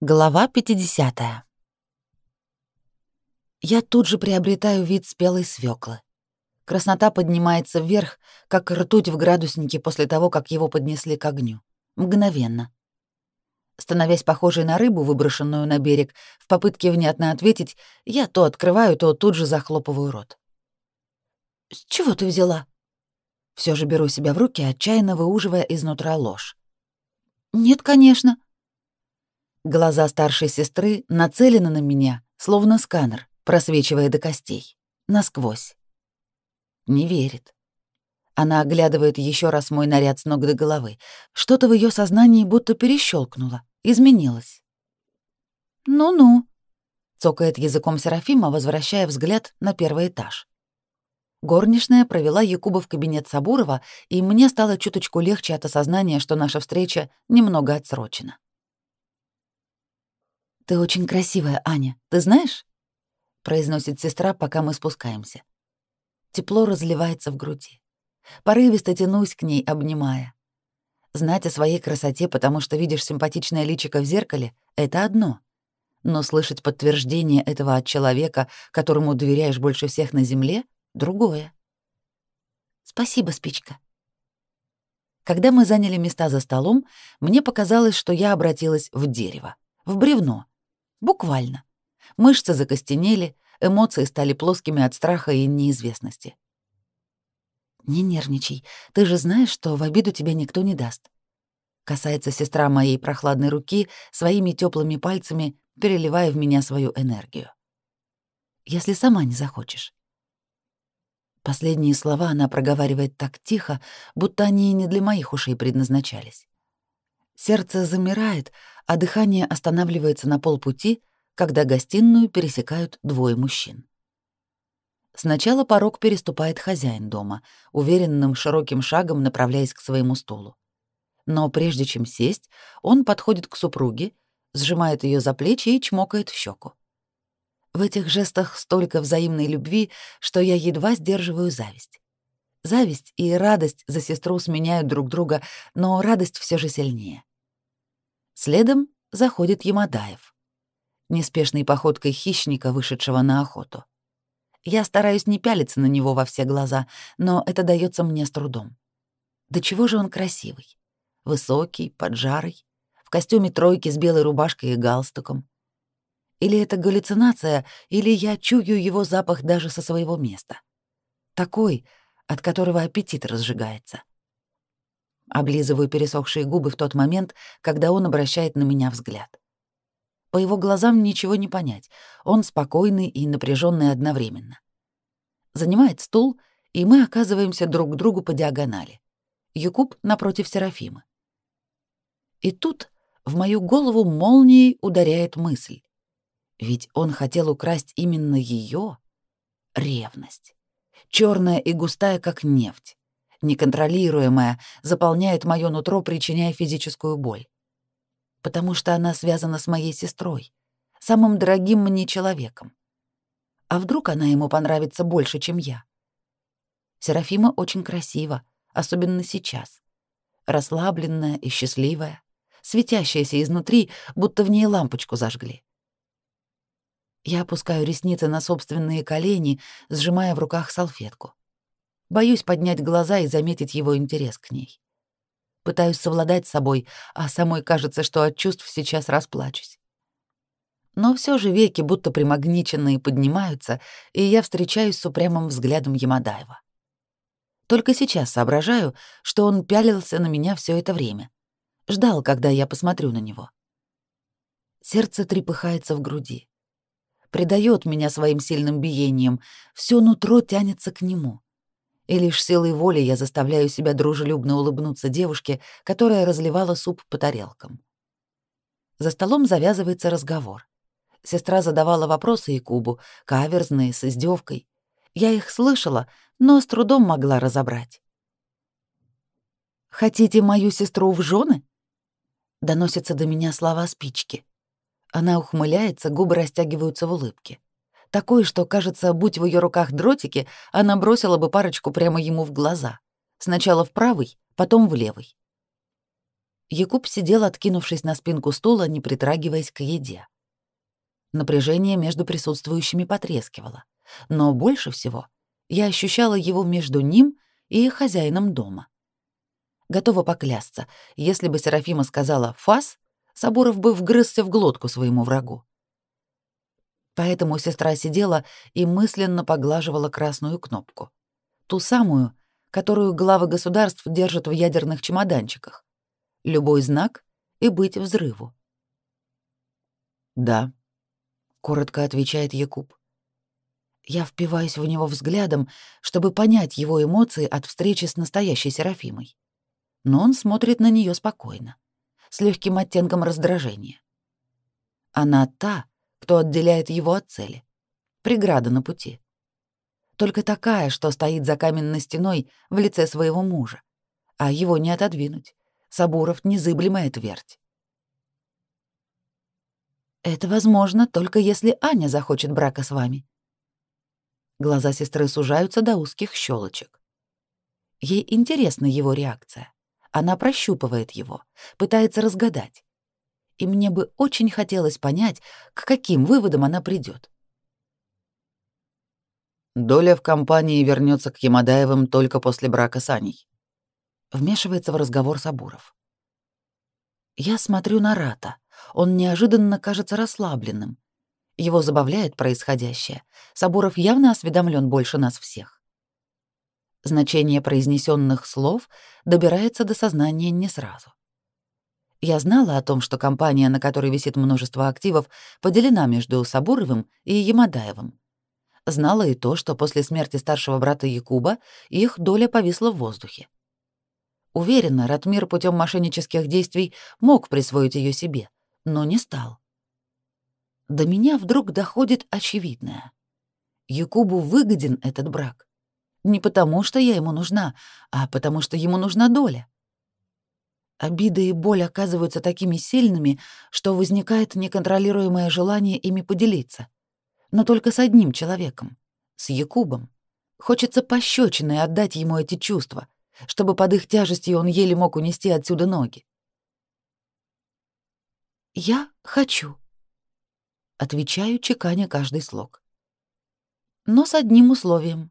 Глава 50 Я тут же приобретаю вид спелой свеклы. Краснота поднимается вверх, как ртуть в градуснике после того, как его поднесли к огню. Мгновенно. Становясь похожей на рыбу, выброшенную на берег, в попытке внятно ответить, я то открываю, то тут же захлопываю рот. «С чего ты взяла?» Все же беру себя в руки, отчаянно выуживая изнутра ложь. «Нет, конечно», Глаза старшей сестры нацелены на меня, словно сканер, просвечивая до костей, насквозь. Не верит. Она оглядывает еще раз мой наряд с ног до головы. Что-то в ее сознании будто перещелкнуло, изменилось. «Ну-ну», — цокает языком Серафима, возвращая взгляд на первый этаж. Горничная провела Якуба в кабинет Сабурова, и мне стало чуточку легче от осознания, что наша встреча немного отсрочена. «Ты очень красивая, Аня, ты знаешь?» — произносит сестра, пока мы спускаемся. Тепло разливается в груди. Порывисто тянусь к ней, обнимая. Знать о своей красоте, потому что видишь симпатичное личико в зеркале — это одно. Но слышать подтверждение этого от человека, которому доверяешь больше всех на земле — другое. «Спасибо, спичка», когда мы заняли места за столом, мне показалось, что я обратилась в дерево, в бревно, Буквально. Мышцы закостенели, эмоции стали плоскими от страха и неизвестности. «Не нервничай, ты же знаешь, что в обиду тебя никто не даст». Касается сестра моей прохладной руки своими теплыми пальцами, переливая в меня свою энергию. «Если сама не захочешь». Последние слова она проговаривает так тихо, будто они и не для моих ушей предназначались. Сердце замирает, а дыхание останавливается на полпути, когда гостиную пересекают двое мужчин. Сначала порог переступает хозяин дома, уверенным широким шагом направляясь к своему стулу. Но прежде чем сесть, он подходит к супруге, сжимает ее за плечи и чмокает в щеку. В этих жестах столько взаимной любви, что я едва сдерживаю зависть. Зависть и радость за сестру сменяют друг друга, но радость все же сильнее. Следом заходит Ямадаев. Неспешной походкой хищника, вышедшего на охоту. Я стараюсь не пялиться на него во все глаза, но это дается мне с трудом. Да чего же он красивый? Высокий, поджарый, в костюме тройки с белой рубашкой и галстуком. Или это галлюцинация, или я чую его запах даже со своего места. Такой, от которого аппетит разжигается. Облизываю пересохшие губы в тот момент, когда он обращает на меня взгляд. По его глазам ничего не понять. Он спокойный и напряженный одновременно. Занимает стул, и мы оказываемся друг к другу по диагонали. Юкуб напротив Серафимы. И тут в мою голову молнией ударяет мысль. Ведь он хотел украсть именно ее ревность, черная и густая, как нефть неконтролируемая, заполняет моё нутро, причиняя физическую боль. Потому что она связана с моей сестрой, самым дорогим мне человеком. А вдруг она ему понравится больше, чем я? Серафима очень красива, особенно сейчас. Расслабленная и счастливая, светящаяся изнутри, будто в ней лампочку зажгли. Я опускаю ресницы на собственные колени, сжимая в руках салфетку. Боюсь поднять глаза и заметить его интерес к ней. Пытаюсь совладать с собой, а самой кажется, что от чувств сейчас расплачусь. Но все же веки будто примагниченные поднимаются, и я встречаюсь с упрямым взглядом Ямадаева. Только сейчас соображаю, что он пялился на меня все это время. Ждал, когда я посмотрю на него. Сердце трепыхается в груди. Придает меня своим сильным биением, все нутро тянется к нему — и лишь силой воли я заставляю себя дружелюбно улыбнуться девушке, которая разливала суп по тарелкам. За столом завязывается разговор. Сестра задавала вопросы Якубу, каверзные, с издевкой. Я их слышала, но с трудом могла разобрать. «Хотите мою сестру в жены? доносятся до меня слова спички. Она ухмыляется, губы растягиваются в улыбке. Такой, что, кажется, будь в ее руках дротики, она бросила бы парочку прямо ему в глаза. Сначала в правый, потом в левый. Якуб сидел, откинувшись на спинку стула, не притрагиваясь к еде. Напряжение между присутствующими потрескивало. Но больше всего я ощущала его между ним и хозяином дома. Готова поклясться, если бы Серафима сказала «фас», Сабуров бы вгрызся в глотку своему врагу. Поэтому сестра сидела и мысленно поглаживала красную кнопку. Ту самую, которую главы государств держат в ядерных чемоданчиках. Любой знак и быть взрыву. «Да», — коротко отвечает Якуб. Я впиваюсь в него взглядом, чтобы понять его эмоции от встречи с настоящей Серафимой. Но он смотрит на нее спокойно, с легким оттенком раздражения. Она та, кто отделяет его от цели. Преграда на пути. Только такая, что стоит за каменной стеной в лице своего мужа. А его не отодвинуть. Сабуров незыблемая твердь. Это возможно только если Аня захочет брака с вами. Глаза сестры сужаются до узких щелочек. Ей интересна его реакция. Она прощупывает его, пытается разгадать и мне бы очень хотелось понять, к каким выводам она придет. Доля в компании вернется к Ямадаевым только после брака с Аней. Вмешивается в разговор Сабуров. Я смотрю на Рата. Он неожиданно кажется расслабленным. Его забавляет происходящее. Сабуров явно осведомлен больше нас всех. Значение произнесенных слов добирается до сознания не сразу. Я знала о том, что компания, на которой висит множество активов, поделена между Сабуровым и Ямадаевым. Знала и то, что после смерти старшего брата Якуба их доля повисла в воздухе. Уверена, Ратмир путем мошеннических действий мог присвоить ее себе, но не стал. До меня вдруг доходит очевидное. Якубу выгоден этот брак. Не потому, что я ему нужна, а потому, что ему нужна доля. Обиды и боль оказываются такими сильными, что возникает неконтролируемое желание ими поделиться. Но только с одним человеком, с Якубом. Хочется пощечиной отдать ему эти чувства, чтобы под их тяжестью он еле мог унести отсюда ноги. «Я хочу», — отвечаю, чеканя каждый слог. «Но с одним условием.